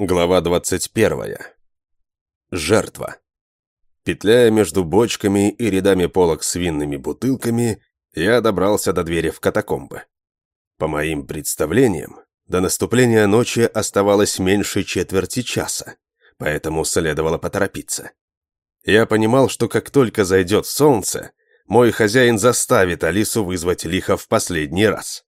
Глава 21. Жертва. Петляя между бочками и рядами полок с винными бутылками, я добрался до двери в катакомбы. По моим представлениям, до наступления ночи оставалось меньше четверти часа, поэтому следовало поторопиться. Я понимал, что как только зайдет солнце, мой хозяин заставит Алису вызвать лихо в последний раз.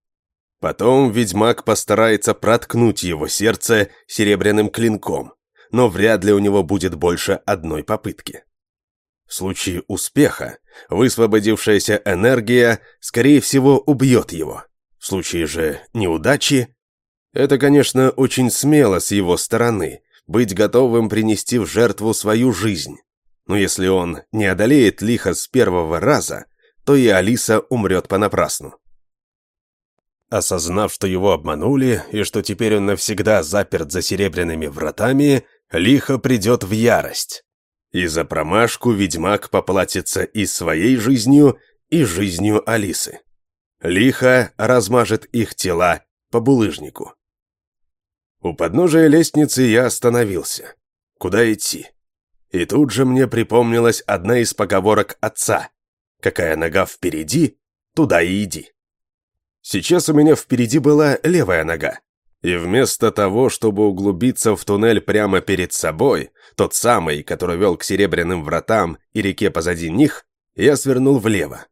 Потом ведьмак постарается проткнуть его сердце серебряным клинком, но вряд ли у него будет больше одной попытки. В случае успеха высвободившаяся энергия, скорее всего, убьет его. В случае же неудачи... Это, конечно, очень смело с его стороны, быть готовым принести в жертву свою жизнь. Но если он не одолеет лихо с первого раза, то и Алиса умрет понапрасну. Осознав, что его обманули и что теперь он навсегда заперт за серебряными вратами, лихо придет в ярость. И за промашку ведьмак поплатится и своей жизнью, и жизнью Алисы. Лихо размажет их тела по булыжнику. У подножия лестницы я остановился. Куда идти? И тут же мне припомнилась одна из поговорок отца. «Какая нога впереди, туда и иди». Сейчас у меня впереди была левая нога. И вместо того, чтобы углубиться в туннель прямо перед собой, тот самый, который вел к серебряным вратам и реке позади них, я свернул влево.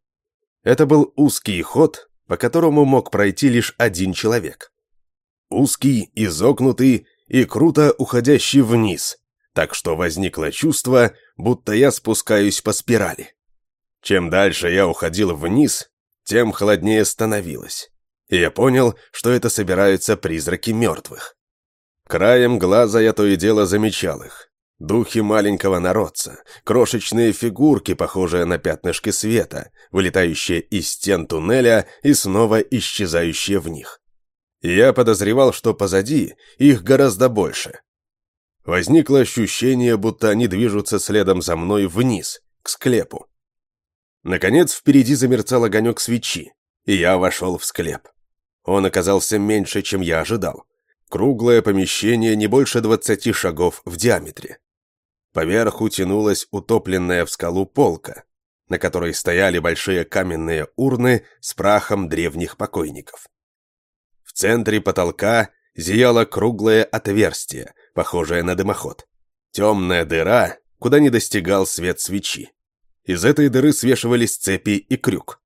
Это был узкий ход, по которому мог пройти лишь один человек. Узкий, изогнутый и круто уходящий вниз, так что возникло чувство, будто я спускаюсь по спирали. Чем дальше я уходил вниз, тем холоднее становилось. И я понял, что это собираются призраки мертвых. Краем глаза я то и дело замечал их. Духи маленького народца, крошечные фигурки, похожие на пятнышки света, вылетающие из стен туннеля и снова исчезающие в них. Я подозревал, что позади их гораздо больше. Возникло ощущение, будто они движутся следом за мной вниз, к склепу. Наконец впереди замерцал огонек свечи, и я вошел в склеп. Он оказался меньше, чем я ожидал. Круглое помещение не больше двадцати шагов в диаметре. Поверху тянулась утопленная в скалу полка, на которой стояли большие каменные урны с прахом древних покойников. В центре потолка зияло круглое отверстие, похожее на дымоход. Темная дыра, куда не достигал свет свечи. Из этой дыры свешивались цепи и крюк.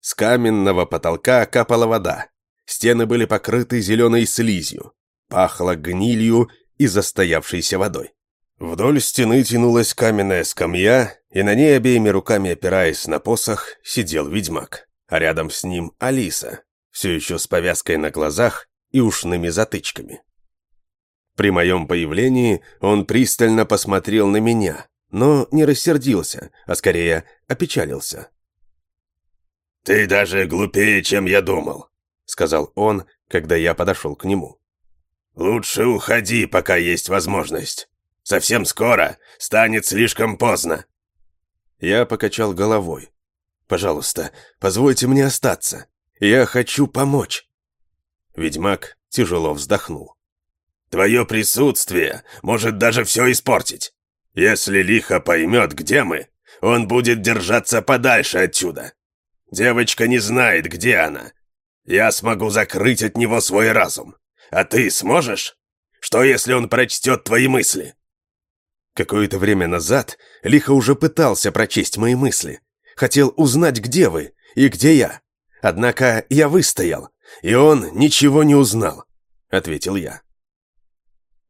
С каменного потолка капала вода. Стены были покрыты зеленой слизью. Пахло гнилью и застоявшейся водой. Вдоль стены тянулась каменная скамья, и на ней обеими руками опираясь на посох, сидел ведьмак. А рядом с ним Алиса, все еще с повязкой на глазах и ушными затычками. При моем появлении он пристально посмотрел на меня, но не рассердился, а скорее опечалился. «Ты даже глупее, чем я думал», — сказал он, когда я подошел к нему. «Лучше уходи, пока есть возможность. Совсем скоро станет слишком поздно». Я покачал головой. «Пожалуйста, позвольте мне остаться. Я хочу помочь». Ведьмак тяжело вздохнул. «Твое присутствие может даже все испортить. Если лихо поймет, где мы, он будет держаться подальше отсюда. Девочка не знает, где она. Я смогу закрыть от него свой разум. А ты сможешь? Что, если он прочтет твои мысли?» Какое-то время назад Лихо уже пытался прочесть мои мысли. Хотел узнать, где вы и где я. Однако я выстоял, и он ничего не узнал, — ответил я.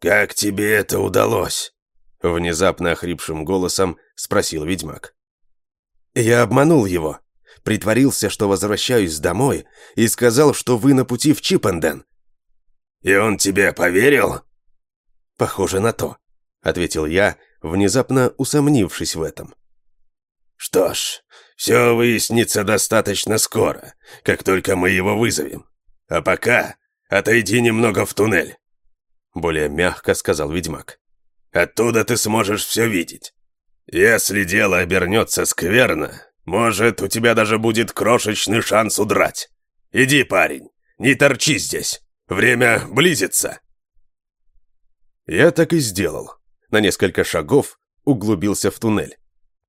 «Как тебе это удалось?» Внезапно охрипшим голосом спросил ведьмак. «Я обманул его. Притворился, что возвращаюсь домой, и сказал, что вы на пути в Чипенден». «И он тебе поверил?» «Похоже на то», — ответил я, внезапно усомнившись в этом. «Что ж, все выяснится достаточно скоро, как только мы его вызовем. А пока отойди немного в туннель», — более мягко сказал ведьмак. Оттуда ты сможешь все видеть. Если дело обернется скверно, может, у тебя даже будет крошечный шанс удрать. Иди, парень, не торчи здесь. Время близится. Я так и сделал. На несколько шагов углубился в туннель.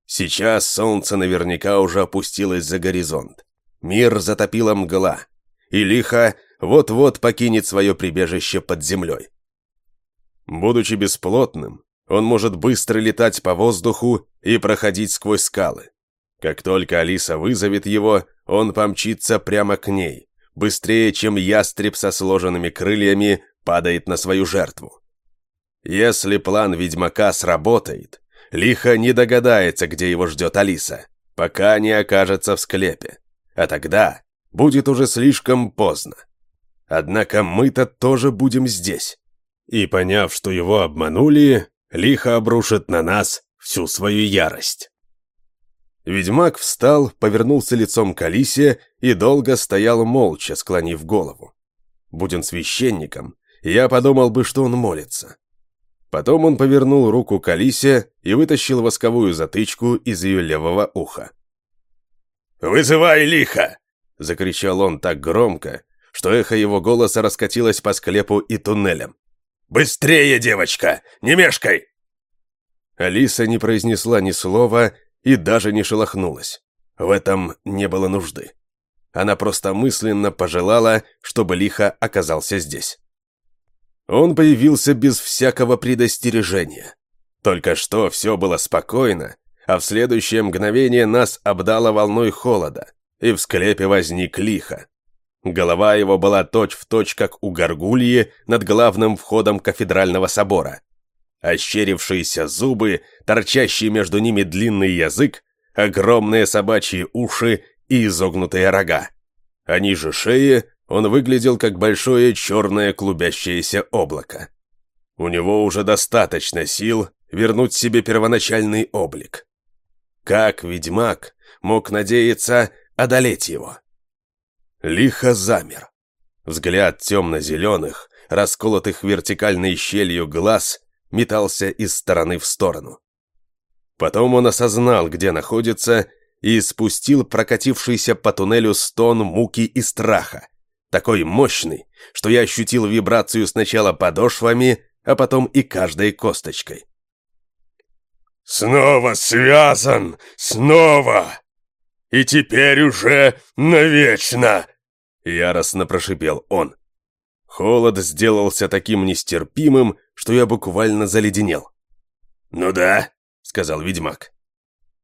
Сейчас солнце наверняка уже опустилось за горизонт. Мир затопила мгла, и лихо вот-вот покинет свое прибежище под землей. Будучи бесплотным, он может быстро летать по воздуху и проходить сквозь скалы. Как только Алиса вызовет его, он помчится прямо к ней, быстрее, чем ястреб со сложенными крыльями падает на свою жертву. Если план ведьмака сработает, Лихо не догадается, где его ждет Алиса, пока не окажется в склепе. А тогда будет уже слишком поздно. Однако мы-то тоже будем здесь. И поняв, что его обманули, лихо обрушит на нас всю свою ярость. Ведьмак встал, повернулся лицом к Алисе и долго стоял молча, склонив голову. Будь он священником, я подумал бы, что он молится. Потом он повернул руку к Алисе и вытащил восковую затычку из ее левого уха. «Вызывай лихо!» — закричал он так громко, что эхо его голоса раскатилось по склепу и туннелям. «Быстрее, девочка! Не мешкай!» Алиса не произнесла ни слова и даже не шелохнулась. В этом не было нужды. Она просто мысленно пожелала, чтобы лихо оказался здесь. Он появился без всякого предостережения. Только что все было спокойно, а в следующее мгновение нас обдало волной холода, и в склепе возник лихо. Голова его была точь-в-точь, точь, как у горгульи над главным входом кафедрального собора. Ощерившиеся зубы, торчащий между ними длинный язык, огромные собачьи уши и изогнутые рога. А ниже шеи он выглядел как большое черное клубящееся облако. У него уже достаточно сил вернуть себе первоначальный облик. Как ведьмак мог надеяться одолеть его? Лихо замер. Взгляд темно-зеленых, расколотых вертикальной щелью глаз, метался из стороны в сторону. Потом он осознал, где находится, и спустил прокатившийся по туннелю стон муки и страха, такой мощный, что я ощутил вибрацию сначала подошвами, а потом и каждой косточкой. «Снова связан! Снова! И теперь уже навечно!» Яростно прошипел он. Холод сделался таким нестерпимым, что я буквально заледенел. «Ну да», — сказал ведьмак.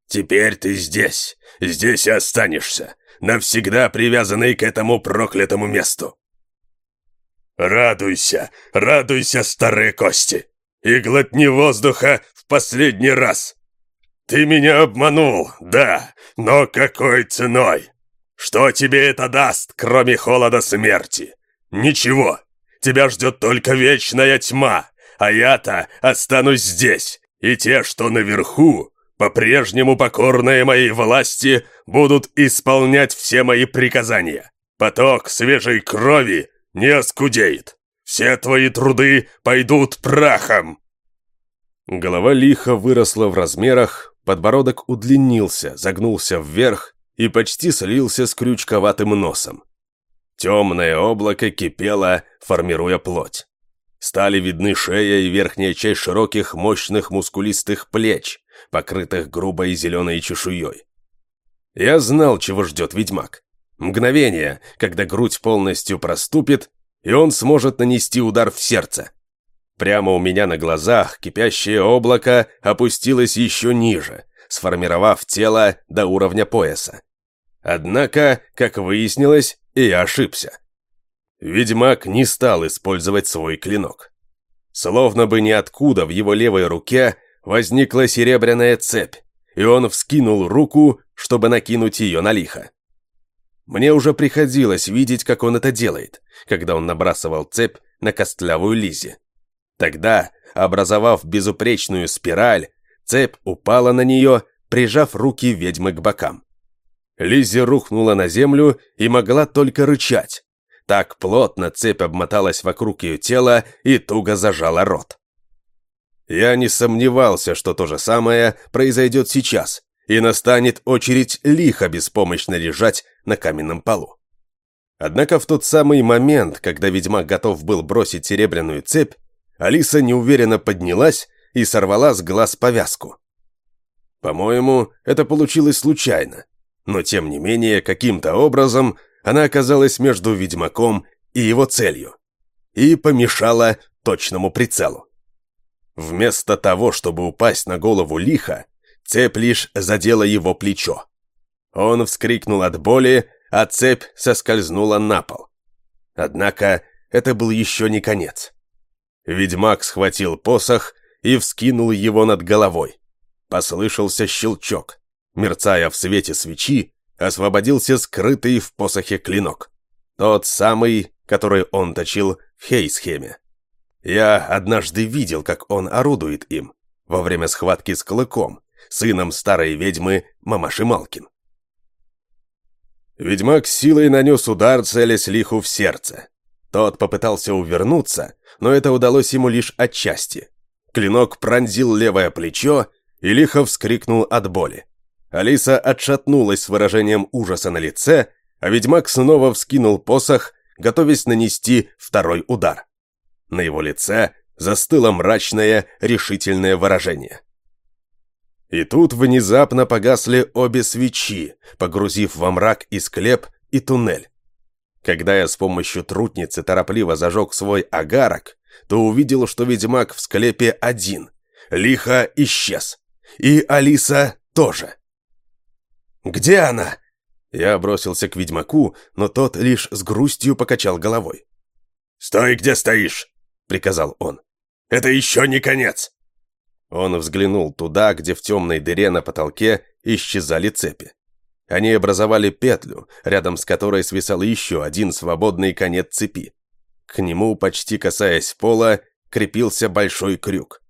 «Теперь ты здесь, здесь и останешься, навсегда привязанный к этому проклятому месту. Радуйся, радуйся, старые кости, и глотни воздуха в последний раз. Ты меня обманул, да, но какой ценой? Что тебе это даст, кроме холода смерти? Ничего, тебя ждет только вечная тьма, а я-то останусь здесь, и те, что наверху, по-прежнему покорные моей власти, будут исполнять все мои приказания. Поток свежей крови не оскудеет. Все твои труды пойдут прахом!» Голова лихо выросла в размерах, подбородок удлинился, загнулся вверх и почти слился с крючковатым носом. Темное облако кипело, формируя плоть. Стали видны шея и верхняя часть широких, мощных, мускулистых плеч, покрытых грубой зеленой чешуей. Я знал, чего ждет ведьмак. Мгновение, когда грудь полностью проступит, и он сможет нанести удар в сердце. Прямо у меня на глазах кипящее облако опустилось еще ниже, сформировав тело до уровня пояса. Однако, как выяснилось, я ошибся. Ведьмак не стал использовать свой клинок. Словно бы ниоткуда в его левой руке возникла серебряная цепь, и он вскинул руку, чтобы накинуть ее на лихо. Мне уже приходилось видеть, как он это делает, когда он набрасывал цепь на костлявую Лизе. Тогда, образовав безупречную спираль, цепь упала на нее, прижав руки ведьмы к бокам. Лизи рухнула на землю и могла только рычать. Так плотно цепь обмоталась вокруг ее тела и туго зажала рот. Я не сомневался, что то же самое произойдет сейчас, и настанет очередь лихо беспомощно лежать на каменном полу. Однако в тот самый момент, когда ведьмак готов был бросить серебряную цепь, Алиса неуверенно поднялась и сорвала с глаз повязку. По-моему, это получилось случайно, но тем не менее, каким-то образом она оказалась между ведьмаком и его целью и помешала точному прицелу. Вместо того, чтобы упасть на голову лиха, цепь лишь задела его плечо. Он вскрикнул от боли, а цепь соскользнула на пол. Однако это был еще не конец. Ведьмак схватил посох и вскинул его над головой. Послышался щелчок. Мерцая в свете свечи, освободился скрытый в посохе клинок. Тот самый, который он точил в Хейсхеме. Я однажды видел, как он орудует им во время схватки с Клыком, сыном старой ведьмы Мамаши Малкин. Ведьмак силой нанес удар, целясь лиху в сердце. Тот попытался увернуться, но это удалось ему лишь отчасти. Клинок пронзил левое плечо, и лихо вскрикнул от боли. Алиса отшатнулась с выражением ужаса на лице, а ведьмак снова вскинул посох, готовясь нанести второй удар. На его лице застыло мрачное, решительное выражение. И тут внезапно погасли обе свечи, погрузив во мрак и склеп, и туннель. Когда я с помощью трутницы торопливо зажег свой агарок, то увидел, что ведьмак в склепе один. Лихо исчез. И Алиса тоже. «Где она?» Я бросился к ведьмаку, но тот лишь с грустью покачал головой. «Стой, где стоишь!» — приказал он. «Это еще не конец!» Он взглянул туда, где в темной дыре на потолке исчезали цепи. Они образовали петлю, рядом с которой свисал еще один свободный конец цепи. К нему, почти касаясь пола, крепился большой крюк.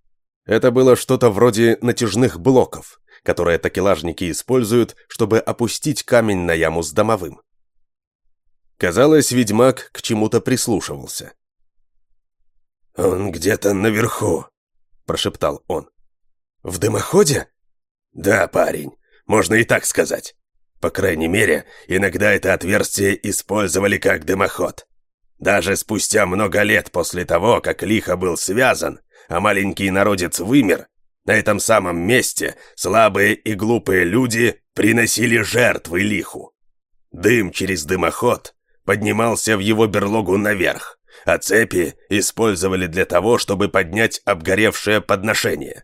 Это было что-то вроде натяжных блоков, которые такелажники используют, чтобы опустить камень на яму с домовым. Казалось, ведьмак к чему-то прислушивался. «Он где-то наверху», — прошептал он. «В дымоходе?» «Да, парень, можно и так сказать. По крайней мере, иногда это отверстие использовали как дымоход. Даже спустя много лет после того, как лихо был связан, а маленький народец вымер, на этом самом месте слабые и глупые люди приносили жертвы лиху. Дым через дымоход поднимался в его берлогу наверх, а цепи использовали для того, чтобы поднять обгоревшее подношение.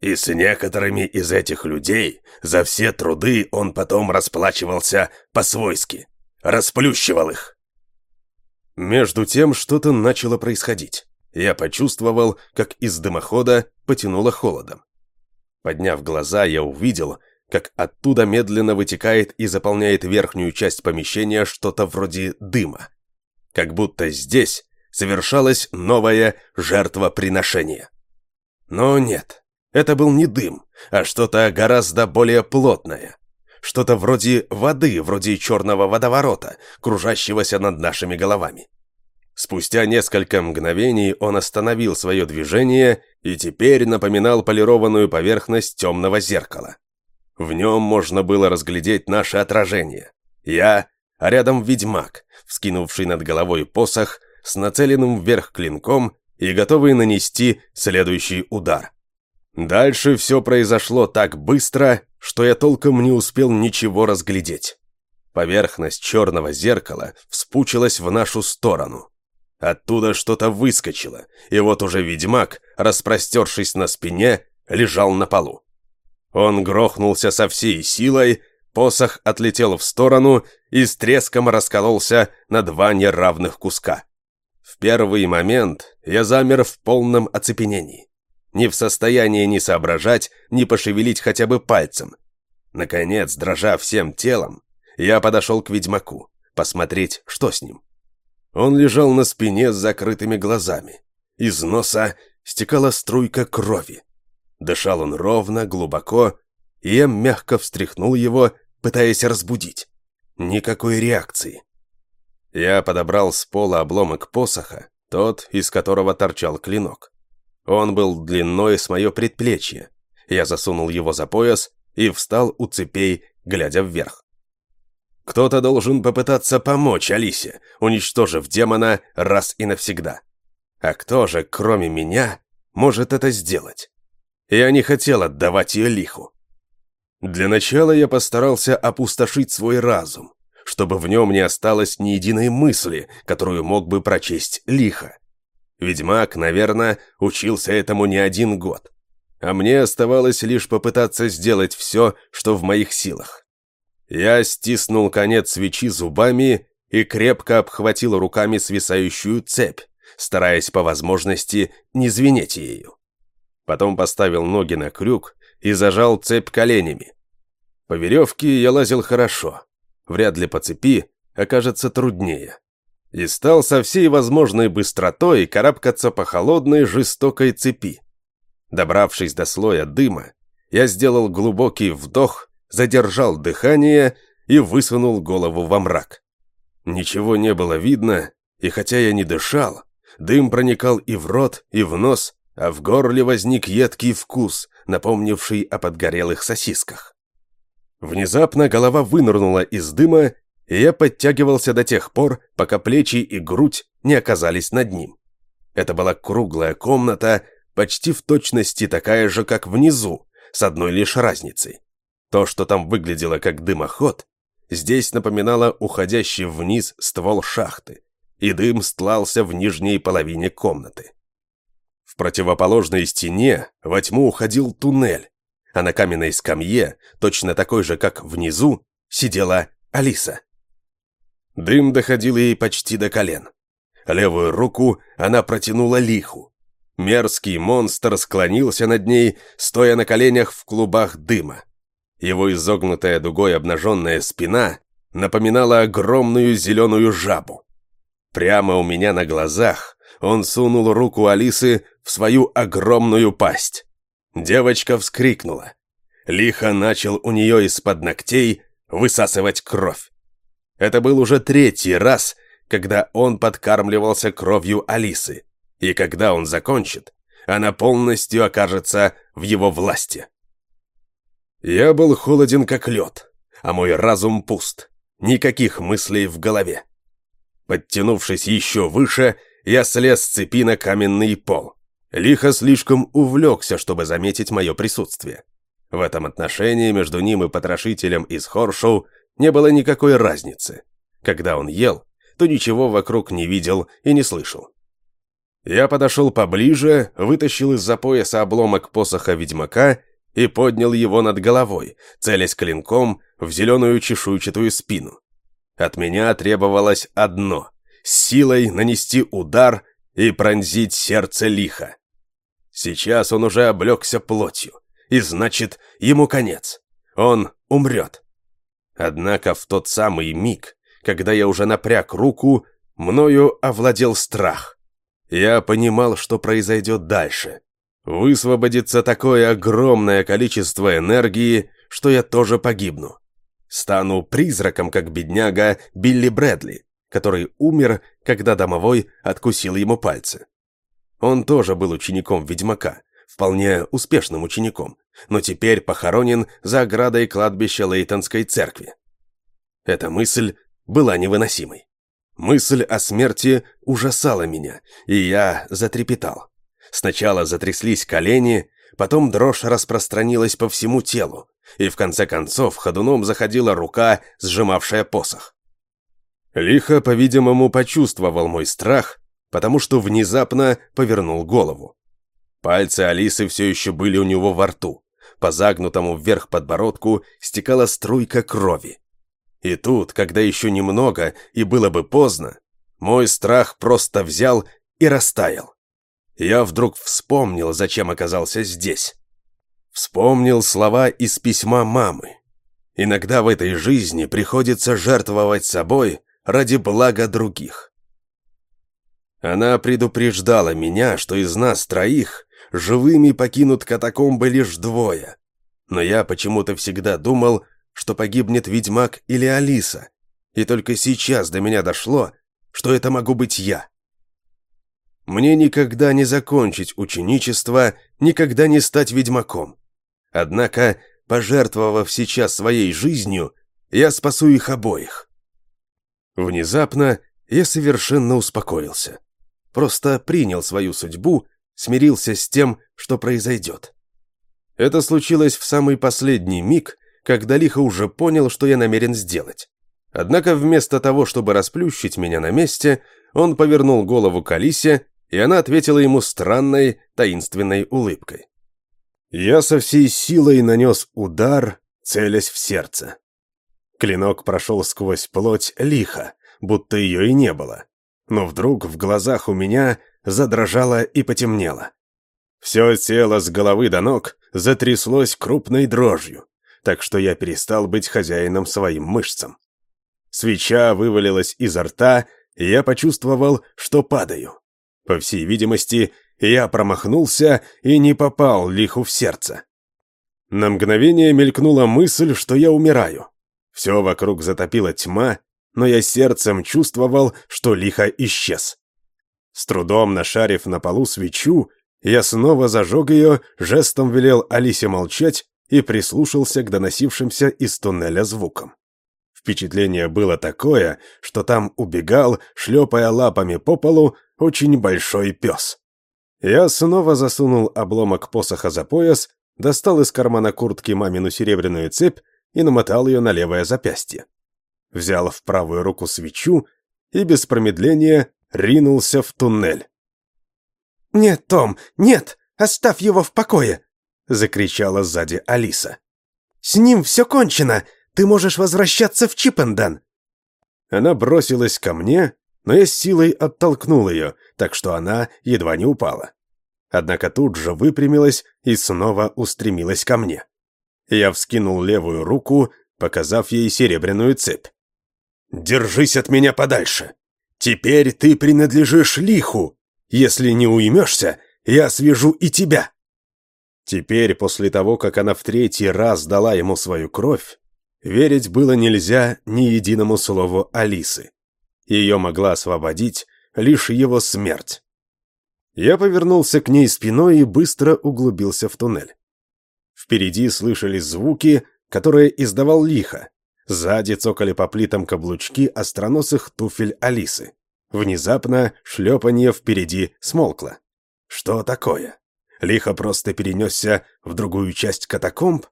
И с некоторыми из этих людей за все труды он потом расплачивался по-свойски, расплющивал их. Между тем что-то начало происходить. Я почувствовал, как из дымохода потянуло холодом. Подняв глаза, я увидел, как оттуда медленно вытекает и заполняет верхнюю часть помещения что-то вроде дыма. Как будто здесь совершалось новое жертвоприношение. Но нет, это был не дым, а что-то гораздо более плотное. Что-то вроде воды, вроде черного водоворота, кружащегося над нашими головами. Спустя несколько мгновений он остановил свое движение и теперь напоминал полированную поверхность темного зеркала. В нем можно было разглядеть наше отражение. Я, а рядом ведьмак, вскинувший над головой посох с нацеленным вверх клинком и готовый нанести следующий удар. Дальше все произошло так быстро, что я толком не успел ничего разглядеть. Поверхность черного зеркала вспучилась в нашу сторону. Оттуда что-то выскочило, и вот уже ведьмак, распростершись на спине, лежал на полу. Он грохнулся со всей силой, посох отлетел в сторону и с треском раскололся на два неравных куска. В первый момент я замер в полном оцепенении. Не в состоянии ни соображать, ни пошевелить хотя бы пальцем. Наконец, дрожа всем телом, я подошел к ведьмаку, посмотреть, что с ним. Он лежал на спине с закрытыми глазами. Из носа стекала струйка крови. Дышал он ровно, глубоко, и я мягко встряхнул его, пытаясь разбудить. Никакой реакции. Я подобрал с пола обломок посоха, тот, из которого торчал клинок. Он был длиной с мое предплечье. Я засунул его за пояс и встал у цепей, глядя вверх. Кто-то должен попытаться помочь Алисе, уничтожив демона раз и навсегда. А кто же, кроме меня, может это сделать? Я не хотел отдавать ее лиху. Для начала я постарался опустошить свой разум, чтобы в нем не осталось ни единой мысли, которую мог бы прочесть лихо. Ведьмак, наверное, учился этому не один год. А мне оставалось лишь попытаться сделать все, что в моих силах. Я стиснул конец свечи зубами и крепко обхватил руками свисающую цепь, стараясь по возможности не звенеть ею. Потом поставил ноги на крюк и зажал цепь коленями. По веревке я лазил хорошо, вряд ли по цепи окажется труднее. И стал со всей возможной быстротой карабкаться по холодной жестокой цепи. Добравшись до слоя дыма, я сделал глубокий вдох, задержал дыхание и высунул голову во мрак. Ничего не было видно, и хотя я не дышал, дым проникал и в рот, и в нос, а в горле возник едкий вкус, напомнивший о подгорелых сосисках. Внезапно голова вынырнула из дыма, и я подтягивался до тех пор, пока плечи и грудь не оказались над ним. Это была круглая комната, почти в точности такая же, как внизу, с одной лишь разницей. То, что там выглядело как дымоход, здесь напоминало уходящий вниз ствол шахты, и дым стлался в нижней половине комнаты. В противоположной стене во тьму уходил туннель, а на каменной скамье, точно такой же, как внизу, сидела Алиса. Дым доходил ей почти до колен. Левую руку она протянула лиху. Мерзкий монстр склонился над ней, стоя на коленях в клубах дыма. Его изогнутая дугой обнаженная спина напоминала огромную зеленую жабу. Прямо у меня на глазах он сунул руку Алисы в свою огромную пасть. Девочка вскрикнула. Лихо начал у нее из-под ногтей высасывать кровь. Это был уже третий раз, когда он подкармливался кровью Алисы, и когда он закончит, она полностью окажется в его власти. Я был холоден как лед, а мой разум пуст, никаких мыслей в голове. Подтянувшись еще выше, я слез с цепи на каменный пол. Лихо слишком увлекся, чтобы заметить мое присутствие. В этом отношении между ним и потрошителем из Хоршоу не было никакой разницы. Когда он ел, то ничего вокруг не видел и не слышал. Я подошел поближе, вытащил из-за пояса обломок посоха ведьмака и поднял его над головой, целясь клинком в зеленую чешуйчатую спину. От меня требовалось одно — силой нанести удар и пронзить сердце лиха. Сейчас он уже облегся плотью, и значит, ему конец. Он умрет. Однако в тот самый миг, когда я уже напряг руку, мною овладел страх. Я понимал, что произойдет дальше. Высвободится такое огромное количество энергии, что я тоже погибну. Стану призраком, как бедняга Билли Брэдли, который умер, когда домовой откусил ему пальцы. Он тоже был учеником ведьмака, вполне успешным учеником, но теперь похоронен за оградой кладбища Лейтонской церкви. Эта мысль была невыносимой. Мысль о смерти ужасала меня, и я затрепетал. Сначала затряслись колени, потом дрожь распространилась по всему телу, и в конце концов ходуном заходила рука, сжимавшая посох. Лихо, по-видимому, почувствовал мой страх, потому что внезапно повернул голову. Пальцы Алисы все еще были у него во рту. По загнутому вверх подбородку стекала струйка крови. И тут, когда еще немного и было бы поздно, мой страх просто взял и растаял. Я вдруг вспомнил, зачем оказался здесь. Вспомнил слова из письма мамы. Иногда в этой жизни приходится жертвовать собой ради блага других. Она предупреждала меня, что из нас троих живыми покинут катакомбы лишь двое. Но я почему-то всегда думал, что погибнет ведьмак или Алиса, и только сейчас до меня дошло, что это могу быть я. Мне никогда не закончить ученичество, никогда не стать ведьмаком. Однако, пожертвовав сейчас своей жизнью, я спасу их обоих. Внезапно я совершенно успокоился. просто принял свою судьбу, смирился с тем, что произойдет. Это случилось в самый последний миг, когда Лихо уже понял, что я намерен сделать. Однако вместо того, чтобы расплющить меня на месте, он повернул голову к Алисе, и она ответила ему странной, таинственной улыбкой. Я со всей силой нанес удар, целясь в сердце. Клинок прошел сквозь плоть лихо, будто ее и не было. Но вдруг в глазах у меня задрожало и потемнело. Все тело с головы до ног затряслось крупной дрожью, так что я перестал быть хозяином своим мышцам. Свеча вывалилась изо рта, и я почувствовал, что падаю. По всей видимости, я промахнулся и не попал лиху в сердце. На мгновение мелькнула мысль, что я умираю. Все вокруг затопила тьма, но я сердцем чувствовал, что лихо исчез. С трудом нашарив на полу свечу, я снова зажег ее, жестом велел Алисе молчать и прислушался к доносившимся из туннеля звукам. Впечатление было такое, что там убегал, шлепая лапами по полу, очень большой пес. Я снова засунул обломок посоха за пояс, достал из кармана куртки мамину серебряную цепь и намотал ее на левое запястье. Взял в правую руку свечу и без промедления ринулся в туннель. «Нет, Том, нет! Оставь его в покое!» — закричала сзади Алиса. «С ним все кончено! Ты можешь возвращаться в Чипенден!» Она бросилась ко мне, но я с силой оттолкнул ее, так что она едва не упала. Однако тут же выпрямилась и снова устремилась ко мне. Я вскинул левую руку, показав ей серебряную цепь. «Держись от меня подальше! Теперь ты принадлежишь лиху! Если не уймешься, я свяжу и тебя!» Теперь, после того, как она в третий раз дала ему свою кровь, верить было нельзя ни единому слову Алисы. Ее могла освободить лишь его смерть. Я повернулся к ней спиной и быстро углубился в туннель. Впереди слышались звуки, которые издавал лихо. Сзади цокали по плитам каблучки остроносых туфель Алисы. Внезапно шлепанье впереди смолкло. Что такое? Лихо просто перенесся в другую часть катакомб?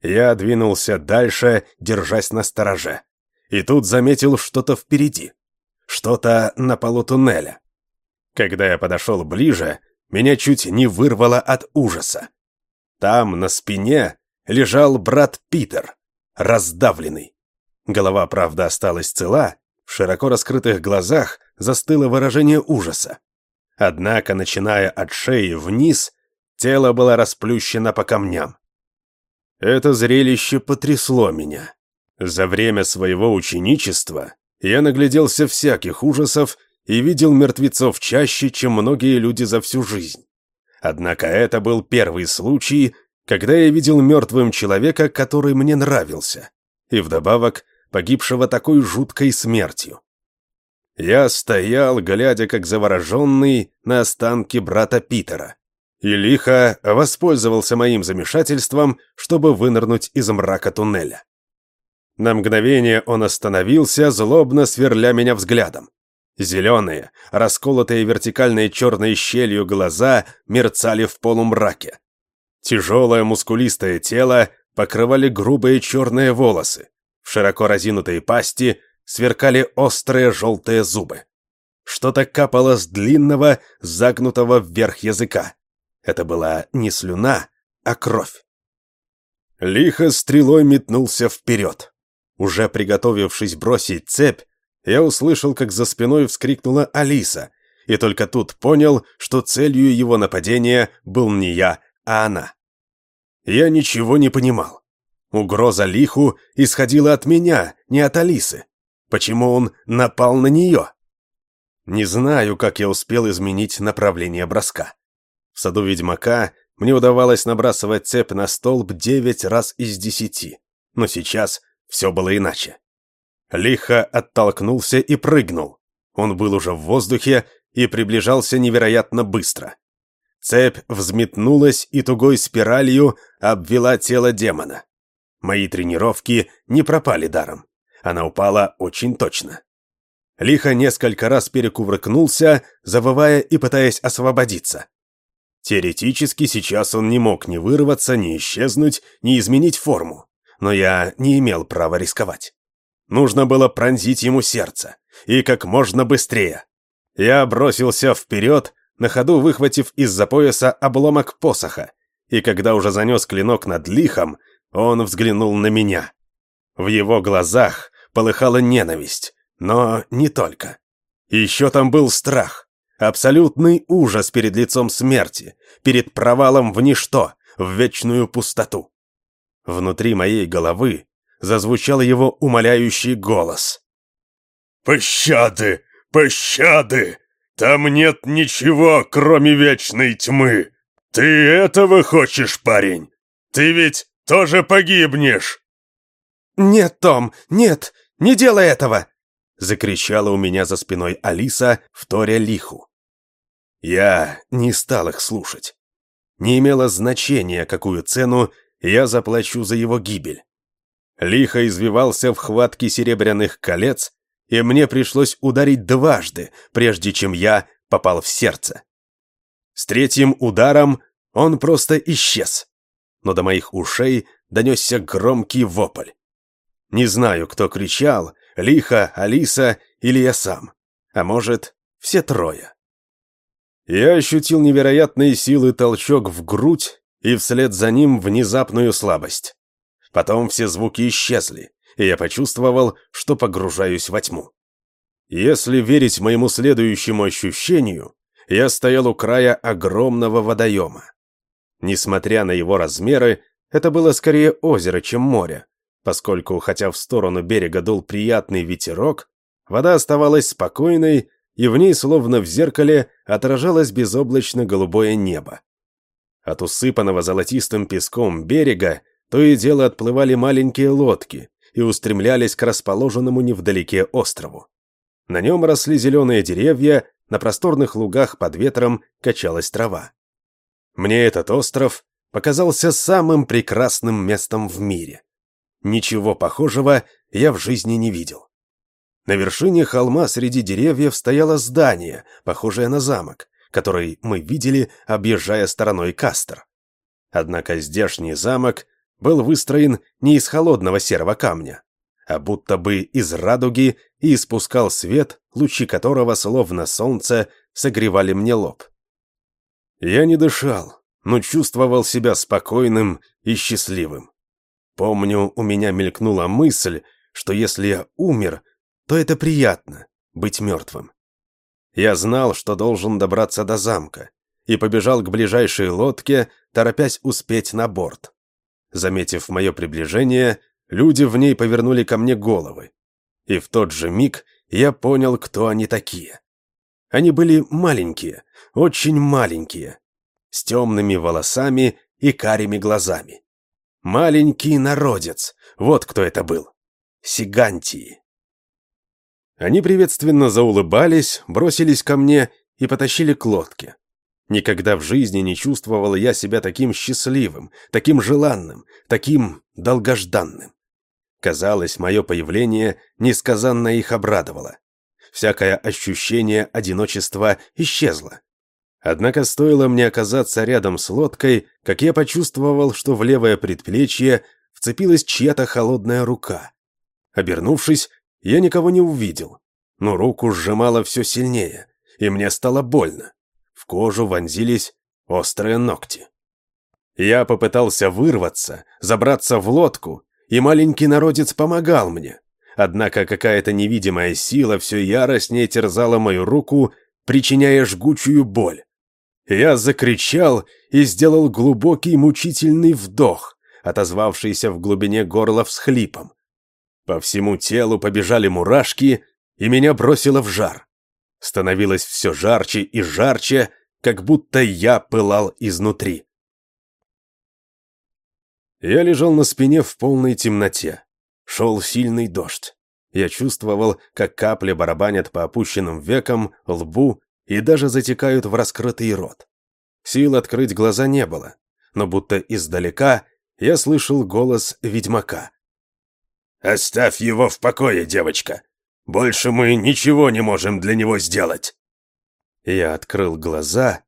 Я двинулся дальше, держась на стороже. И тут заметил что-то впереди. Что-то на полу туннеля. Когда я подошел ближе, меня чуть не вырвало от ужаса. Там, на спине, лежал брат Питер, раздавленный. Голова, правда, осталась цела, в широко раскрытых глазах застыло выражение ужаса. Однако, начиная от шеи вниз, тело было расплющено по камням. Это зрелище потрясло меня. За время своего ученичества я нагляделся всяких ужасов и видел мертвецов чаще, чем многие люди за всю жизнь. Однако это был первый случай, когда я видел мертвым человека, который мне нравился, и вдобавок погибшего такой жуткой смертью. Я стоял, глядя как завороженный на останки брата Питера, и лихо воспользовался моим замешательством, чтобы вынырнуть из мрака туннеля. На мгновение он остановился, злобно сверля меня взглядом. Зеленые, расколотые вертикальной черной щелью глаза мерцали в полумраке. Тяжелое мускулистое тело покрывали грубые черные волосы. В широко разинутой пасти сверкали острые желтые зубы. Что-то капало с длинного, загнутого вверх языка. Это была не слюна, а кровь. Лихо стрелой метнулся вперед. Уже приготовившись бросить цепь, я услышал, как за спиной вскрикнула Алиса, и только тут понял, что целью его нападения был не я, а она. Я ничего не понимал. Угроза Лиху исходила от меня, не от Алисы. Почему он напал на нее? Не знаю, как я успел изменить направление броска. В саду ведьмака мне удавалось набрасывать цепь на столб девять раз из десяти, но сейчас все было иначе. Лихо оттолкнулся и прыгнул. Он был уже в воздухе и приближался невероятно быстро. Цепь взметнулась и тугой спиралью обвела тело демона. Мои тренировки не пропали даром. Она упала очень точно. Лихо несколько раз перекувыркнулся, завывая и пытаясь освободиться. Теоретически сейчас он не мог ни вырваться, ни исчезнуть, ни изменить форму, но я не имел права рисковать. Нужно было пронзить ему сердце, и как можно быстрее. Я бросился вперед, на ходу выхватив из-за пояса обломок посоха, и когда уже занес клинок над лихом, он взглянул на меня. В его глазах полыхала ненависть, но не только. Еще там был страх, абсолютный ужас перед лицом смерти, перед провалом в ничто, в вечную пустоту. Внутри моей головы зазвучал его умоляющий голос. «Пощады! Пощады! Там нет ничего, кроме вечной тьмы! Ты этого хочешь, парень? Ты ведь тоже погибнешь!» «Нет, Том, нет, не делай этого!» Закричала у меня за спиной Алиса, вторя лиху. Я не стал их слушать. Не имело значения, какую цену я заплачу за его гибель. Лихо извивался в хватке серебряных колец, и мне пришлось ударить дважды, прежде чем я попал в сердце. С третьим ударом он просто исчез, но до моих ушей донесся громкий вопль. Не знаю, кто кричал, Лиха, Алиса или я сам, а может, все трое. Я ощутил невероятные силы толчок в грудь и вслед за ним внезапную слабость. Потом все звуки исчезли, и я почувствовал, что погружаюсь во тьму. Если верить моему следующему ощущению, я стоял у края огромного водоема. Несмотря на его размеры, это было скорее озеро, чем море, поскольку, хотя в сторону берега дул приятный ветерок, вода оставалась спокойной, и в ней, словно в зеркале, отражалось безоблачно-голубое небо. От усыпанного золотистым песком берега то и дело отплывали маленькие лодки и устремлялись к расположенному невдалеке острову. На нем росли зеленые деревья, на просторных лугах под ветром качалась трава. Мне этот остров показался самым прекрасным местом в мире. Ничего похожего я в жизни не видел. На вершине холма среди деревьев стояло здание, похожее на замок, который мы видели, объезжая стороной Кастер. Однако здешний замок был выстроен не из холодного серого камня, а будто бы из радуги и испускал свет, лучи которого, словно солнце, согревали мне лоб. Я не дышал, но чувствовал себя спокойным и счастливым. Помню, у меня мелькнула мысль, что если я умер, то это приятно — быть мертвым. Я знал, что должен добраться до замка, и побежал к ближайшей лодке, торопясь успеть на борт. Заметив мое приближение, люди в ней повернули ко мне головы. И в тот же миг я понял, кто они такие. Они были маленькие, очень маленькие, с темными волосами и карими глазами. Маленький народец, вот кто это был. Сигантии. Они приветственно заулыбались, бросились ко мне и потащили к лодке. Никогда в жизни не чувствовал я себя таким счастливым, таким желанным, таким долгожданным. Казалось, мое появление несказанно их обрадовало. Всякое ощущение одиночества исчезло. Однако стоило мне оказаться рядом с лодкой, как я почувствовал, что в левое предплечье вцепилась чья-то холодная рука. Обернувшись, я никого не увидел, но руку сжимало все сильнее, и мне стало больно кожу вонзились острые ногти. Я попытался вырваться, забраться в лодку, и маленький народец помогал мне. Однако какая-то невидимая сила все яростнее терзала мою руку, причиняя жгучую боль. Я закричал и сделал глубокий мучительный вдох, отозвавшийся в глубине горла всхлипом. По всему телу побежали мурашки, и меня бросило в жар. Становилось все жарче и жарче, как будто я пылал изнутри. Я лежал на спине в полной темноте. Шел сильный дождь. Я чувствовал, как капли барабанят по опущенным векам, лбу и даже затекают в раскрытый рот. Сил открыть глаза не было, но будто издалека я слышал голос ведьмака. «Оставь его в покое, девочка. Больше мы ничего не можем для него сделать!» Я открыл глаза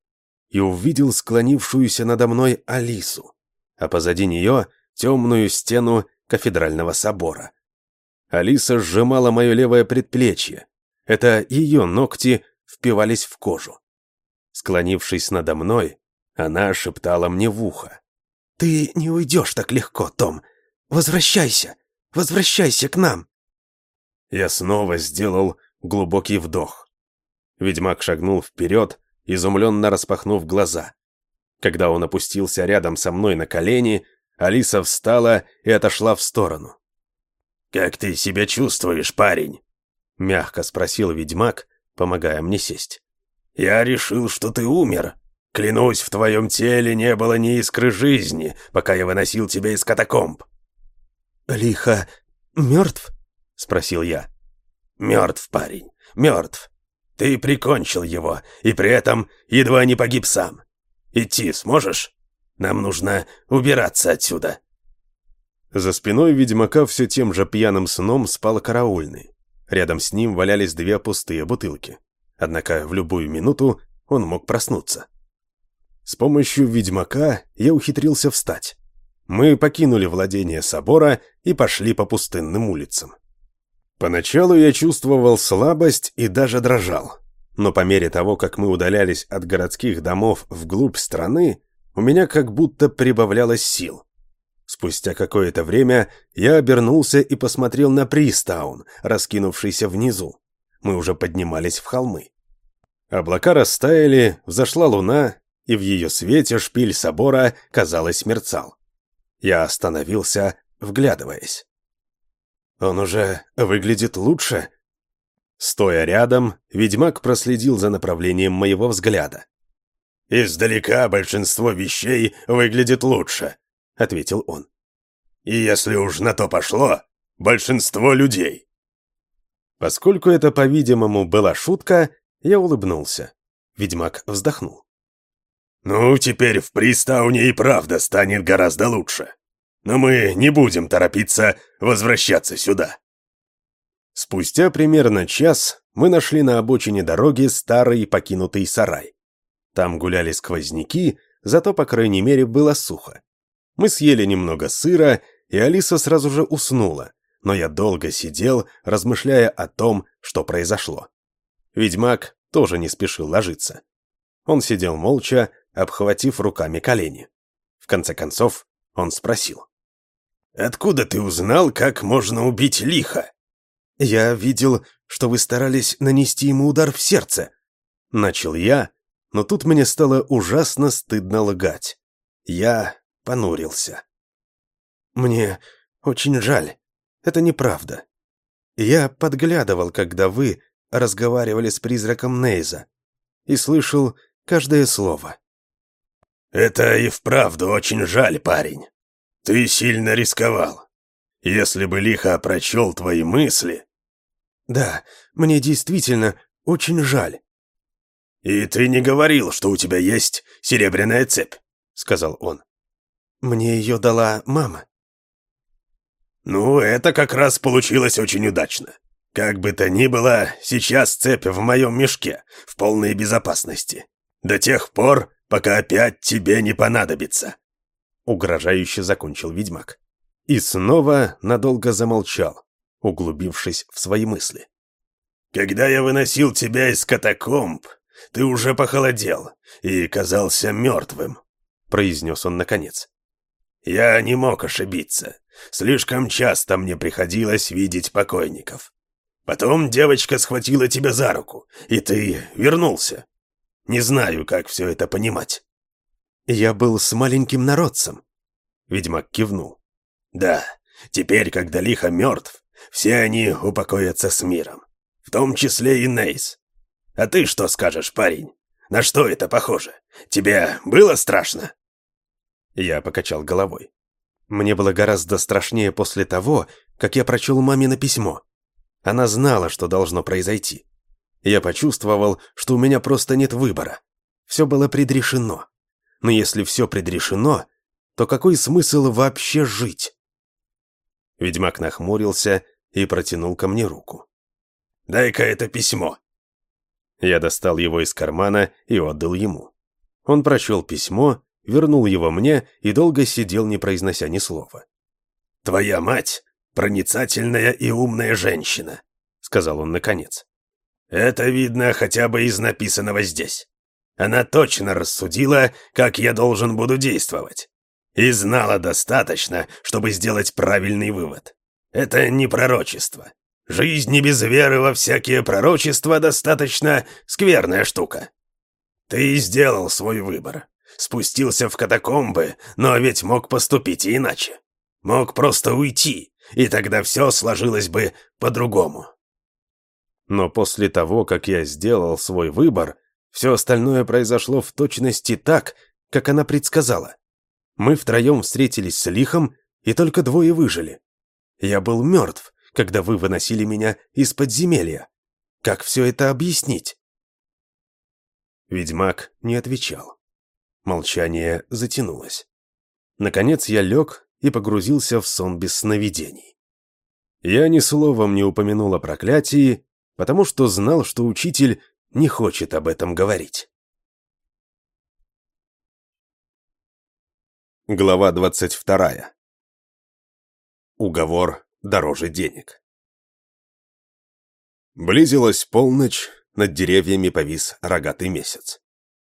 и увидел склонившуюся надо мной Алису, а позади нее темную стену кафедрального собора. Алиса сжимала мое левое предплечье. Это ее ногти впивались в кожу. Склонившись надо мной, она шептала мне в ухо. «Ты не уйдешь так легко, Том. Возвращайся! Возвращайся к нам!» Я снова сделал глубокий вдох. Ведьмак шагнул вперед, изумленно распахнув глаза. Когда он опустился рядом со мной на колени, Алиса встала и отошла в сторону. «Как ты себя чувствуешь, парень?» — мягко спросил ведьмак, помогая мне сесть. «Я решил, что ты умер. Клянусь, в твоем теле не было ни искры жизни, пока я выносил тебя из катакомб». «Лихо мертв?» — спросил я. «Мертв, парень, мертв. Ты прикончил его, и при этом едва не погиб сам. Идти сможешь? Нам нужно убираться отсюда». За спиной ведьмака все тем же пьяным сном спал караульный. Рядом с ним валялись две пустые бутылки. Однако в любую минуту он мог проснуться. С помощью ведьмака я ухитрился встать. Мы покинули владение собора и пошли по пустынным улицам. Поначалу я чувствовал слабость и даже дрожал. Но по мере того, как мы удалялись от городских домов вглубь страны, у меня как будто прибавлялось сил. Спустя какое-то время я обернулся и посмотрел на Пристаун, раскинувшийся внизу. Мы уже поднимались в холмы. Облака растаяли, взошла луна, и в ее свете шпиль собора, казалось, мерцал. Я остановился, вглядываясь. Он уже выглядит лучше. Стоя рядом, ведьмак проследил за направлением моего взгляда. «Издалека большинство вещей выглядит лучше», ответил он. «И если уж на то пошло, большинство людей». Поскольку это, по-видимому, была шутка, я улыбнулся. Ведьмак вздохнул. «Ну, теперь в Пристауне и правда станет гораздо лучше. Но мы не будем торопиться возвращаться сюда». Спустя примерно час мы нашли на обочине дороги старый покинутый сарай. Там гуляли сквозняки, зато, по крайней мере, было сухо. Мы съели немного сыра, и Алиса сразу же уснула, но я долго сидел, размышляя о том, что произошло. Ведьмак тоже не спешил ложиться. Он сидел молча, обхватив руками колени. В конце концов, он спросил. «Откуда ты узнал, как можно убить лихо?» «Я видел, что вы старались нанести ему удар в сердце». Начал я, но тут мне стало ужасно стыдно лгать. Я понурился. «Мне очень жаль. Это неправда. Я подглядывал, когда вы разговаривали с призраком Нейза, и слышал каждое слово». «Это и вправду очень жаль, парень. Ты сильно рисковал. Если бы лихо прочел твои мысли...» «Да, мне действительно очень жаль». «И ты не говорил, что у тебя есть серебряная цепь», — сказал он. Мне ее дала мама. Ну, это как раз получилось очень удачно. Как бы то ни было, сейчас цепь в моем мешке, в полной безопасности. До тех пор, пока опять тебе не понадобится. Угрожающе закончил ведьмак. И снова надолго замолчал, углубившись в свои мысли. Когда я выносил тебя из катакомб, ты уже похолодел и казался мертвым, произнес он наконец. Я не мог ошибиться. Слишком часто мне приходилось видеть покойников. Потом девочка схватила тебя за руку, и ты вернулся. Не знаю, как все это понимать. Я был с маленьким народцем. Ведьмак кивнул. Да, теперь, когда лихо мертв, все они упокоятся с миром. В том числе и Нейс. А ты что скажешь, парень? На что это похоже? Тебе было страшно? Я покачал головой. Мне было гораздо страшнее после того, как я прочел мамино письмо. Она знала, что должно произойти. Я почувствовал, что у меня просто нет выбора. Все было предрешено. Но если все предрешено, то какой смысл вообще жить? Ведьмак нахмурился и протянул ко мне руку. дай-ка это письмо». Я достал его из кармана и отдал ему. Он прочел письмо, вернул его мне и долго сидел, не произнося ни слова. «Твоя мать — проницательная и умная женщина», — сказал он наконец. «Это видно хотя бы из написанного здесь. Она точно рассудила, как я должен буду действовать. И знала достаточно, чтобы сделать правильный вывод. Это не пророчество. Жизнь без веры во всякие пророчества достаточно скверная штука. Ты сделал свой выбор. Спустился в катакомбы, но ведь мог поступить и иначе. Мог просто уйти, и тогда все сложилось бы по-другому. Но после того, как я сделал свой выбор, все остальное произошло в точности так, как она предсказала. Мы втроем встретились с лихом, и только двое выжили. Я был мертв, когда вы выносили меня из подземелья. Как все это объяснить?» Ведьмак не отвечал. Молчание затянулось. Наконец я лег и погрузился в сон без сновидений. Я ни словом не упомянул о проклятии, потому что знал, что учитель не хочет об этом говорить. Глава двадцать вторая. Уговор дороже денег. Близилась полночь, над деревьями повис рогатый месяц.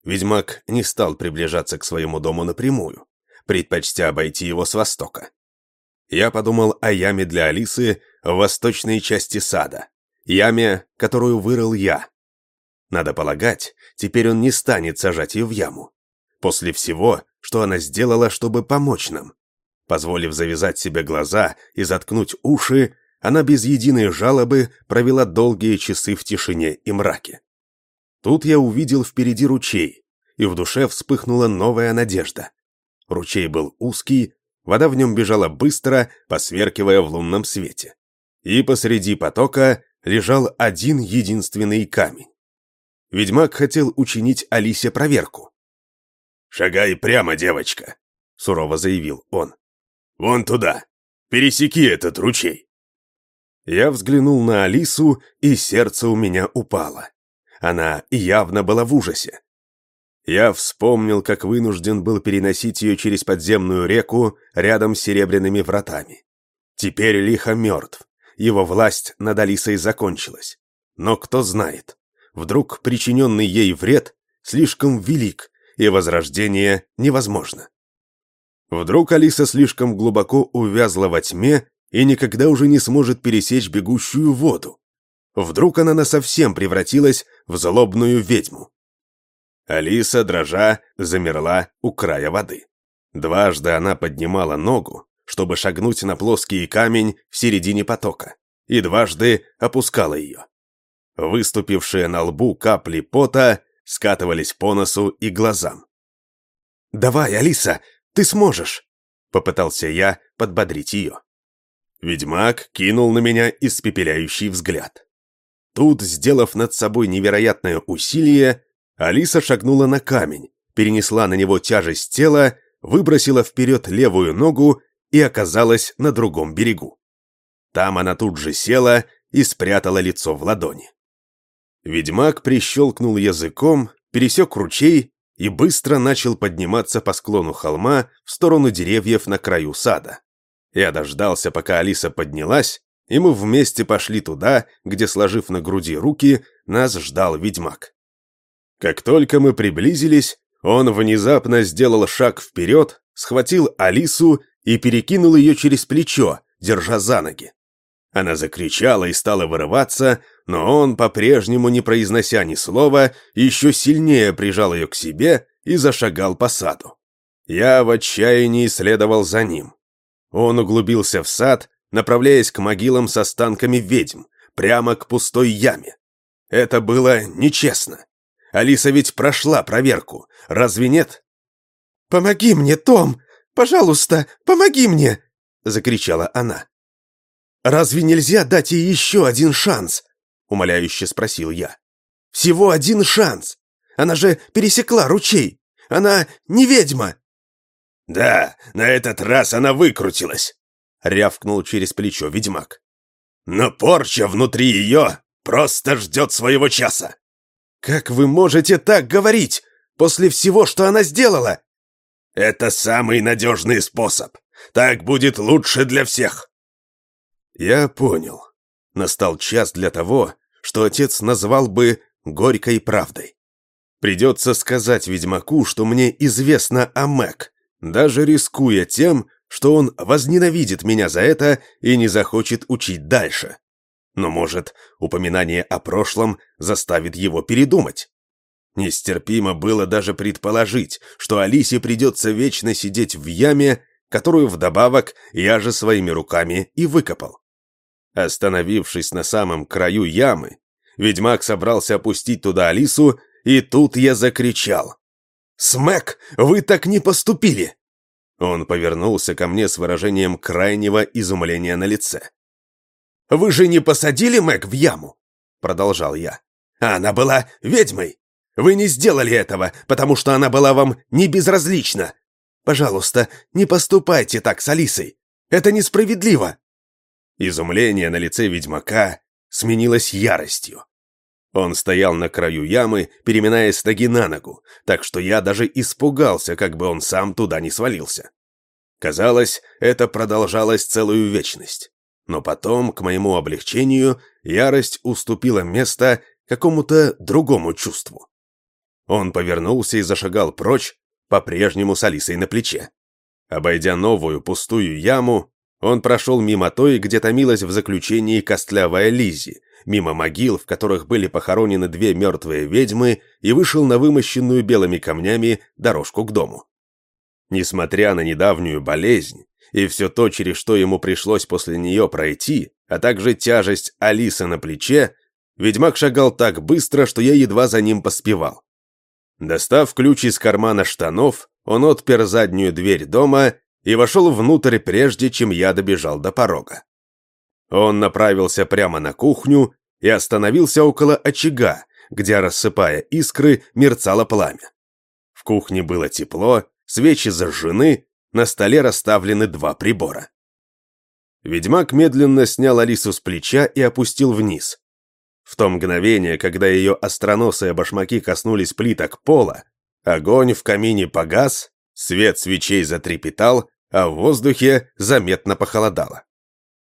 Ведьмак не стал приближаться к своему дому напрямую, предпочтя обойти его с востока. Я подумал о яме для Алисы в восточной части сада, яме, которую вырыл я. Надо полагать, теперь он не станет сажать ее в яму. После всего, что она сделала, чтобы помочь нам. Позволив завязать себе глаза и заткнуть уши, она без единой жалобы провела долгие часы в тишине и мраке. Тут я увидел впереди ручей, и в душе вспыхнула новая надежда. Ручей был узкий, вода в нем бежала быстро, посверкивая в лунном свете. И посреди потока лежал один единственный камень. Ведьмак хотел учинить Алисе проверку. «Шагай прямо, девочка», — сурово заявил он. Вон туда. Пересеки этот ручей. Я взглянул на Алису, и сердце у меня упало. Она явно была в ужасе. Я вспомнил, как вынужден был переносить ее через подземную реку рядом с серебряными вратами. Теперь лихо мертв. Его власть над Алисой закончилась. Но кто знает, вдруг причиненный ей вред слишком велик, и возрождение невозможно. Вдруг Алиса слишком глубоко увязла во тьме и никогда уже не сможет пересечь бегущую воду. Вдруг она насовсем превратилась в злобную ведьму. Алиса, дрожа, замерла у края воды. Дважды она поднимала ногу, чтобы шагнуть на плоский камень в середине потока, и дважды опускала ее. Выступившие на лбу капли пота скатывались по носу и глазам. «Давай, Алиса, ты сможешь!» — попытался я подбодрить ее. Ведьмак кинул на меня испепеляющий взгляд. Тут, сделав над собой невероятное усилие, Алиса шагнула на камень, перенесла на него тяжесть тела, выбросила вперед левую ногу и оказалась на другом берегу. Там она тут же села и спрятала лицо в ладони. Ведьмак прищелкнул языком, пересек ручей и быстро начал подниматься по склону холма в сторону деревьев на краю сада. Я дождался, пока Алиса поднялась, и мы вместе пошли туда, где, сложив на груди руки, нас ждал ведьмак. Как только мы приблизились, он внезапно сделал шаг вперед, схватил Алису и перекинул ее через плечо, держа за ноги. Она закричала и стала вырываться, но он, по-прежнему не произнося ни слова, еще сильнее прижал ее к себе и зашагал по саду. Я в отчаянии следовал за ним. Он углубился в сад, направляясь к могилам с останками ведьм, прямо к пустой яме. Это было нечестно. Алиса ведь прошла проверку, разве нет? «Помоги мне, Том! Пожалуйста, помоги мне!» — закричала она. «Разве нельзя дать ей еще один шанс?» — умоляюще спросил я. «Всего один шанс! Она же пересекла ручей! Она не ведьма!» «Да, на этот раз она выкрутилась!» — рявкнул через плечо ведьмак. «Но порча внутри ее просто ждет своего часа. Как вы можете так говорить после всего, что она сделала? Это самый надежный способ. Так будет лучше для всех. Я понял. Настал час для того, что отец назвал бы горькой правдой. Придется сказать ведьмаку, что мне известно о Мэг, даже рискуя тем, что он возненавидит меня за это и не захочет учить дальше. Но, может, упоминание о прошлом заставит его передумать. Нестерпимо было даже предположить, что Алисе придется вечно сидеть в яме, которую вдобавок я же своими руками и выкопал. Остановившись на самом краю ямы, ведьмак собрался опустить туда Алису, и тут я закричал. «Смэк, вы так не поступили!» Он повернулся ко мне с выражением крайнего изумления на лице. «Вы же не посадили Мэг в яму?» Продолжал я. «Она была ведьмой. Вы не сделали этого, потому что она была вам не безразлична. Пожалуйста, не поступайте так с Алисой. Это несправедливо!» Изумление на лице ведьмака сменилось яростью. Он стоял на краю ямы, переминаясь с ноги на ногу, так что я даже испугался, как бы он сам туда не свалился. Казалось, это продолжалось целую вечность. Но потом, к моему облегчению, ярость уступила место какому-то другому чувству. Он повернулся и зашагал прочь, по-прежнему с Алисой на плече. Обойдя новую пустую яму, он прошел мимо той, где томилась в заключении костлявая Лизи, мимо могил, в которых были похоронены две мертвые ведьмы, и вышел на вымощенную белыми камнями дорожку к дому. Несмотря на недавнюю болезнь и все то, через что ему пришлось после нее пройти, а также тяжесть Алисы на плече, ведьмак шагал так быстро, что я едва за ним поспевал. Достав ключ из кармана штанов, он отпер заднюю дверь дома и вошел внутрь, прежде чем я добежал до порога. Он направился прямо на кухню и остановился около очага, где, рассыпая искры, мерцало пламя. В кухне было тепло, свечи зажжены, на столе расставлены два прибора. Ведьмак медленно снял Алису с плеча и опустил вниз. В то мгновение, когда ее остроносые башмаки коснулись плиток пола, огонь в камине погас, свет свечей затрепетал, а в воздухе заметно похолодало.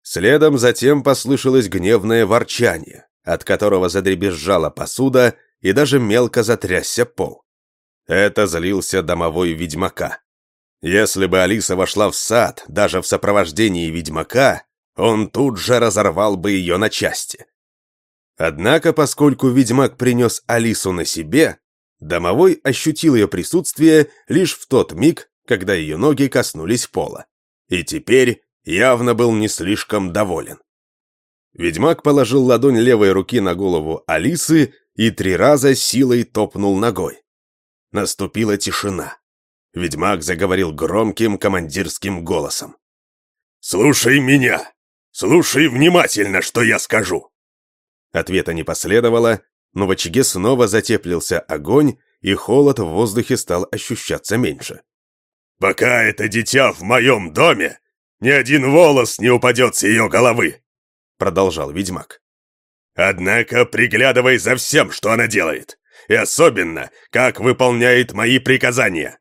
Следом затем послышалось гневное ворчание, от которого задребезжала посуда и даже мелко затрясся пол. Это злился домовой ведьмака. Если бы Алиса вошла в сад, даже в сопровождении ведьмака, он тут же разорвал бы ее на части. Однако, поскольку ведьмак принес Алису на себе, домовой ощутил ее присутствие лишь в тот миг, когда ее ноги коснулись пола. И теперь явно был не слишком доволен. Ведьмак положил ладонь левой руки на голову Алисы и три раза силой топнул ногой. Наступила тишина. Ведьмак заговорил громким командирским голосом. «Слушай меня! Слушай внимательно, что я скажу!» Ответа не последовало, но в очаге снова затеплился огонь, и холод в воздухе стал ощущаться меньше. «Пока это дитя в моем доме, ни один волос не упадет с ее головы!» Продолжал ведьмак. «Однако приглядывай за всем, что она делает, и особенно, как выполняет мои приказания!»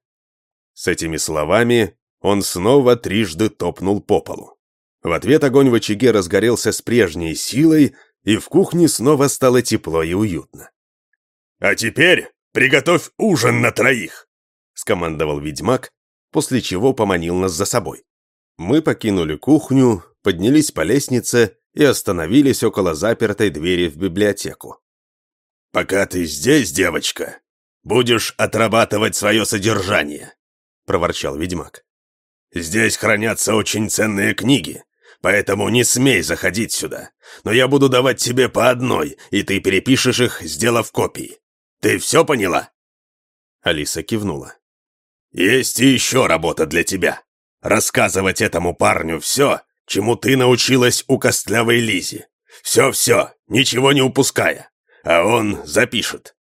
С этими словами он снова трижды топнул по полу. В ответ огонь в очаге разгорелся с прежней силой, и в кухне снова стало тепло и уютно. «А теперь приготовь ужин на троих!» — скомандовал ведьмак, после чего поманил нас за собой. Мы покинули кухню, поднялись по лестнице и остановились около запертой двери в библиотеку. «Пока ты здесь, девочка, будешь отрабатывать свое содержание», — проворчал ведьмак. «Здесь хранятся очень ценные книги, поэтому не смей заходить сюда, но я буду давать тебе по одной, и ты перепишешь их, сделав копии. Ты все поняла?» Алиса кивнула. «Есть и еще работа для тебя рассказывать этому парню все, чему ты научилась у костлявой Лизи. Все-все, ничего не упуская. А он запишет.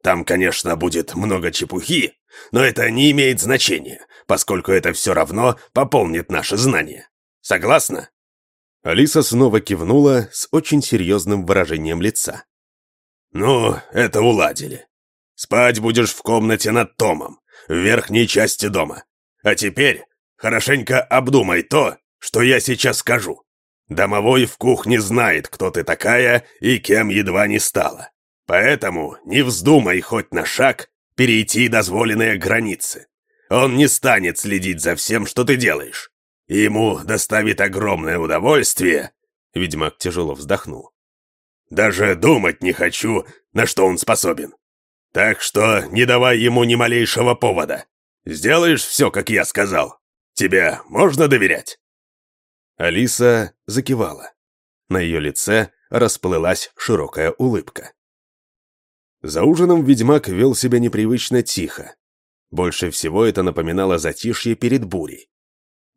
Там, конечно, будет много чепухи, но это не имеет значения, поскольку это все равно пополнит наши знания. Согласна?» Алиса снова кивнула с очень серьезным выражением лица. «Ну, это уладили. Спать будешь в комнате над Томом, в верхней части дома. А теперь хорошенько обдумай то, что я сейчас скажу. Домовой в кухне знает, кто ты такая и кем едва не стала. Поэтому не вздумай хоть на шаг перейти дозволенные границы. Он не станет следить за всем, что ты делаешь. Ему доставит огромное удовольствие. Ведьмак тяжело вздохнул. Даже думать не хочу, на что он способен. Так что не давай ему ни малейшего повода. Сделаешь все, как я сказал. Тебе можно доверять?» Алиса закивала. На ее лице расплылась широкая улыбка. За ужином ведьмак вел себя непривычно тихо. Больше всего это напоминало затишье перед бурей.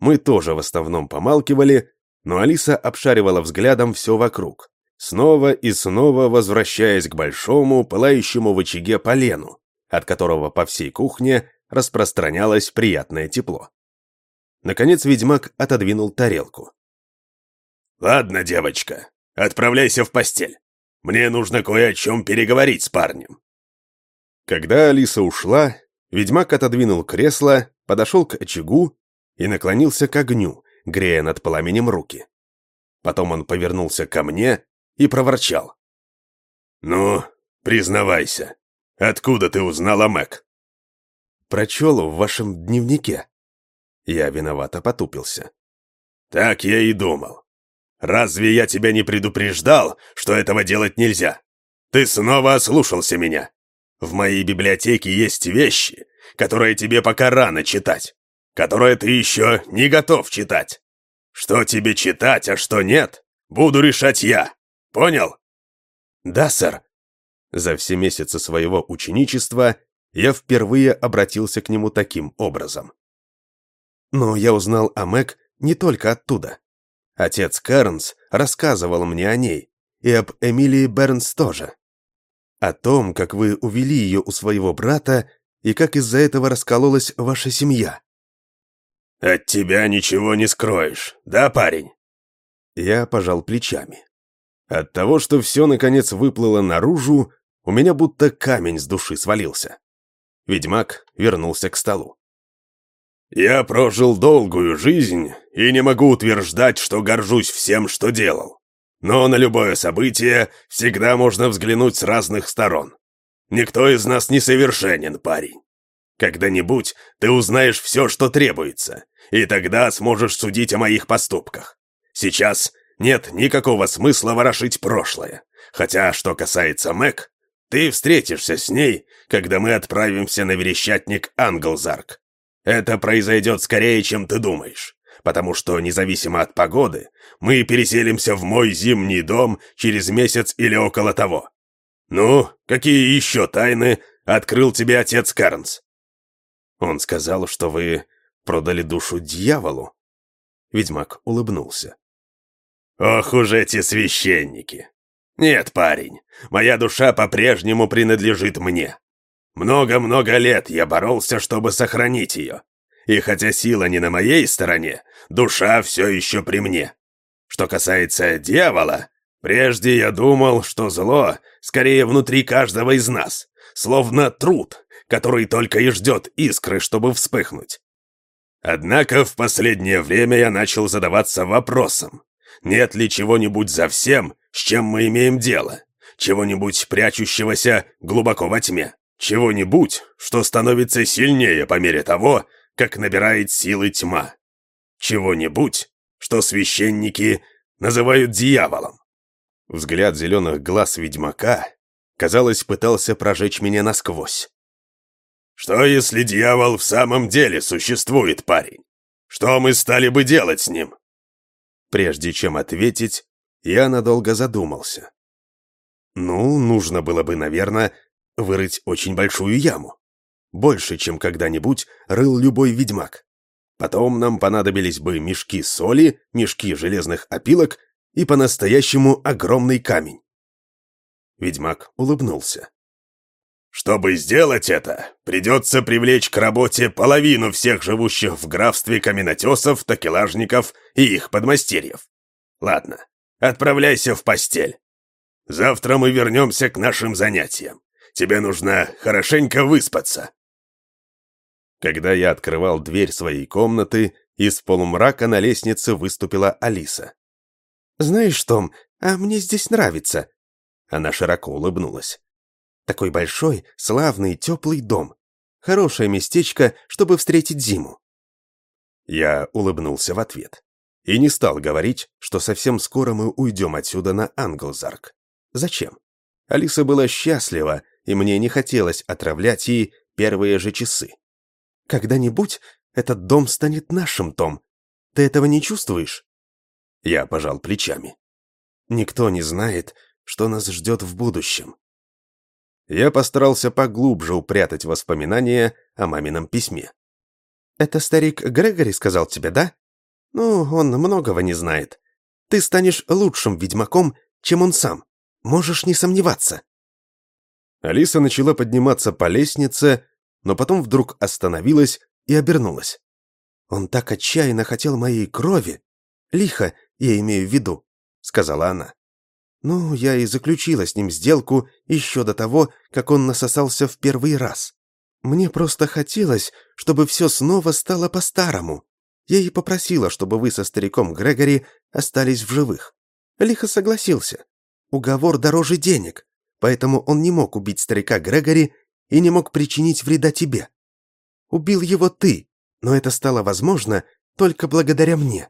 Мы тоже в основном помалкивали, но Алиса обшаривала взглядом все вокруг, снова и снова возвращаясь к большому, пылающему в очаге полену, от которого по всей кухне распространялось приятное тепло. Наконец ведьмак отодвинул тарелку. «Ладно, девочка, отправляйся в постель. Мне нужно кое о чем переговорить с парнем». Когда Алиса ушла, ведьмак отодвинул кресло, подошел к очагу и наклонился к огню, грея над пламенем руки. Потом он повернулся ко мне и проворчал. «Ну, признавайся, откуда ты узнала Мэг?» «Прочел в вашем дневнике». Я виновато потупился. «Так я и думал. Разве я тебя не предупреждал, что этого делать нельзя? Ты снова ослушался меня. В моей библиотеке есть вещи, которые тебе пока рано читать, которые ты еще не готов читать. Что тебе читать, а что нет, буду решать я. Понял? Да, сэр. За все месяцы своего ученичества я впервые обратился к нему таким образом. Но я узнал о Мэг не только оттуда. Отец Карнс рассказывал мне о ней, и об Эмилии Бернс тоже. О том, как вы увели ее у своего брата, и как из-за этого раскололась ваша семья. «От тебя ничего не скроешь, да, парень?» Я пожал плечами. От того, что все наконец выплыло наружу, у меня будто камень с души свалился. Ведьмак вернулся к столу. Я прожил долгую жизнь и не могу утверждать, что горжусь всем, что делал. Но на любое событие всегда можно взглянуть с разных сторон. Никто из нас не совершенен, парень. Когда-нибудь ты узнаешь все, что требуется, и тогда сможешь судить о моих поступках. Сейчас нет никакого смысла ворошить прошлое. Хотя, что касается Мэг, ты встретишься с ней, когда мы отправимся на верещатник Англзарк. Это произойдет скорее, чем ты думаешь, потому что, независимо от погоды, мы переселимся в мой зимний дом через месяц или около того. Ну, какие еще тайны открыл тебе отец Карнс? Он сказал, что вы продали душу дьяволу. Ведьмак улыбнулся. Ох уж эти священники! Нет, парень, моя душа по-прежнему принадлежит мне. Много-много лет я боролся, чтобы сохранить ее. И хотя сила не на моей стороне, душа все еще при мне. Что касается дьявола, прежде я думал, что зло скорее внутри каждого из нас, словно труд, который только и ждет искры, чтобы вспыхнуть. Однако в последнее время я начал задаваться вопросом, нет ли чего-нибудь за всем, с чем мы имеем дело, чего-нибудь прячущегося глубоко во тьме. Чего-нибудь, что становится сильнее по мере того, как набирает силы тьма. Чего-нибудь, что священники называют дьяволом. Взгляд зеленых глаз ведьмака, казалось, пытался прожечь меня насквозь. Что если дьявол в самом деле существует, парень? Что мы стали бы делать с ним? Прежде чем ответить, я надолго задумался. Ну, нужно было бы, наверное, вырыть очень большую яму. Больше, чем когда-нибудь рыл любой ведьмак. Потом нам понадобились бы мешки соли, мешки железных опилок и по-настоящему огромный камень. Ведьмак улыбнулся. «Чтобы сделать это, придется привлечь к работе половину всех живущих в графстве каменотесов, такелажников и их подмастерьев. Ладно, отправляйся в постель. Завтра мы вернемся к нашим занятиям. Тебе нужно хорошенько выспаться». Когда я открывал дверь своей комнаты, из полумрака на лестнице выступила Алиса. «Знаешь, Том, а мне здесь нравится». Она широко улыбнулась. «Такой большой, славный, теплый дом. Хорошее местечко, чтобы встретить зиму». Я улыбнулся в ответ и не стал говорить, что совсем скоро мы уйдем отсюда на Англзарк. Зачем? Алиса была счастлива, и мне не хотелось отравлять ей первые же часы. Когда-нибудь этот дом станет нашим, Том. Ты этого не чувствуешь? Я пожал плечами. Никто не знает, что нас ждет в будущем. Я постарался поглубже упрятать воспоминания о мамином письме. «Это старик Грегори сказал тебе, да? Ну, он многого не знает. Ты станешь лучшим ведьмаком, чем он сам. Можешь не сомневаться». Алиса начала подниматься по лестнице, но потом вдруг остановилась и обернулась. «Он так отчаянно хотел моей крови. Лихо, я имею в виду», — сказала она. «Ну, я и заключила с ним сделку еще до того, как он насосался в первый раз. Мне просто хотелось, чтобы все снова стало по-старому. Я и попросила, чтобы вы со стариком Грегори остались в живых. Лихо согласился. Уговор дороже денег, поэтому он не мог убить старика Грегори и не мог причинить вреда тебе. Убил его ты, но это стало возможно только благодаря мне.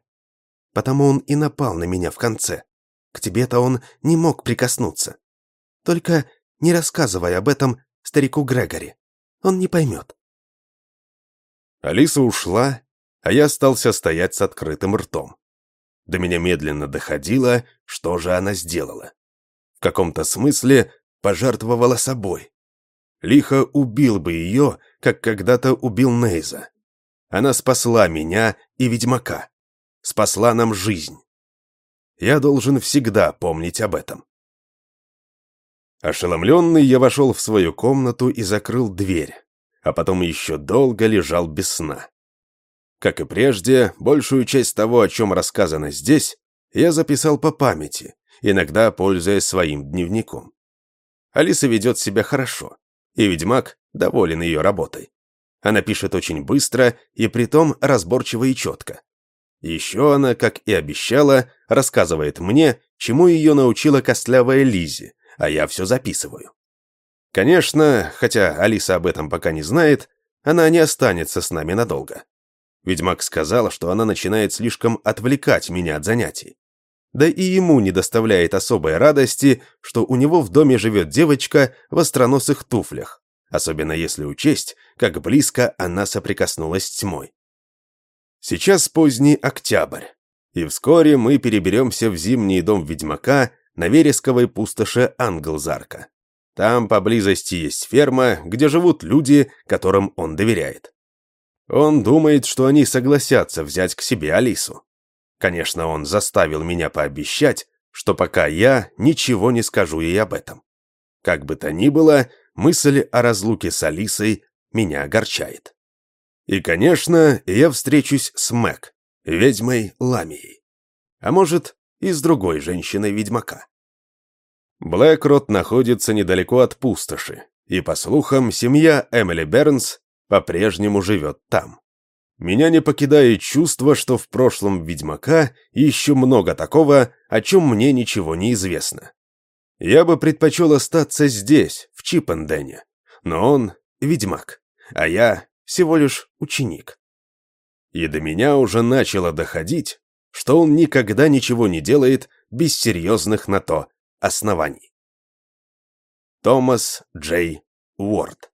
Потому он и напал на меня в конце. К тебе-то он не мог прикоснуться. Только не рассказывай об этом старику Грегори. Он не поймет. Алиса ушла, а я остался стоять с открытым ртом. До меня медленно доходило, что же она сделала. В каком-то смысле пожертвовала собой. Лихо убил бы ее, как когда-то убил Нейза. Она спасла меня и ведьмака. Спасла нам жизнь. Я должен всегда помнить об этом. Ошеломленный, я вошел в свою комнату и закрыл дверь, а потом еще долго лежал без сна. Как и прежде, большую часть того, о чем рассказано здесь, я записал по памяти, иногда пользуясь своим дневником. Алиса ведет себя хорошо и ведьмак доволен ее работой. Она пишет очень быстро и притом разборчиво и четко. Еще она, как и обещала, рассказывает мне, чему ее научила костлявая Лизи, а я все записываю. Конечно, хотя Алиса об этом пока не знает, она не останется с нами надолго. Ведьмак сказал, что она начинает слишком отвлекать меня от занятий. Да и ему не доставляет особой радости, что у него в доме живет девочка в остроносых туфлях, особенно если учесть, как близко она соприкоснулась с тьмой. Сейчас поздний октябрь, и вскоре мы переберемся в зимний дом ведьмака на вересковой пустоши Англзарка. Там поблизости есть ферма, где живут люди, которым он доверяет. Он думает, что они согласятся взять к себе Алису. Конечно, он заставил меня пообещать, что пока я ничего не скажу ей об этом. Как бы то ни было, мысль о разлуке с Алисой меня огорчает. И, конечно, я встречусь с Мэг, ведьмой Ламией. А может, и с другой женщиной-ведьмака. Блэкрот находится недалеко от пустоши, и, по слухам, семья Эмили Бернс по-прежнему живет там. Меня не покидает чувство, что в прошлом Ведьмака еще много такого, о чем мне ничего не известно. Я бы предпочел остаться здесь, в Чипендене, но он — Ведьмак, а я всего лишь ученик. И до меня уже начало доходить, что он никогда ничего не делает без серьезных на то оснований. Томас Джей Уорд